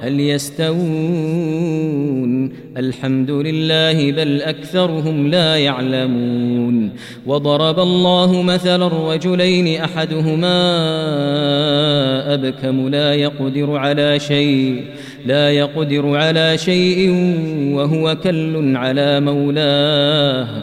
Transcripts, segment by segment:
هل يستوون؟ الحمد لله بل أكثرهم لا يعلمون. وضرب الله مثلا رجلين أحدهما أبكم لا يقدر على شيء لا يقدر على شيء وهو كل على مولاه.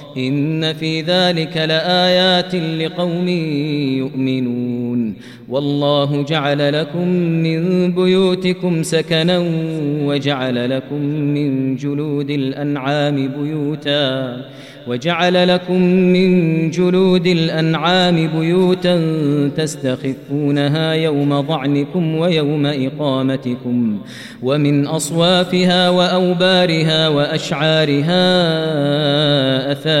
ان في ذلك لآيات لقوم يؤمنون والله جعل لكم من بيوتكم سكنا وجعل لكم من جلود الانعام بيوتا وجعل لكم من جلود الانعام بيوتا تستخفونها يوم ضعنكم ويوم اقامتكم ومن اصوافها واوبارها واشعارها اثاثا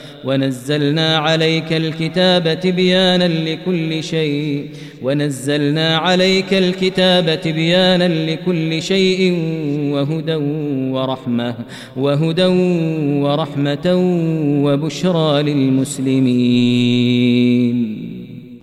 ونزلنا عليك الكتاب بيانا لكل شيء. ونزلنا عليك الكتاب بيانا لكل شيء وهدى ورحمة وهدى ورحمة وبشرى للمسلمين.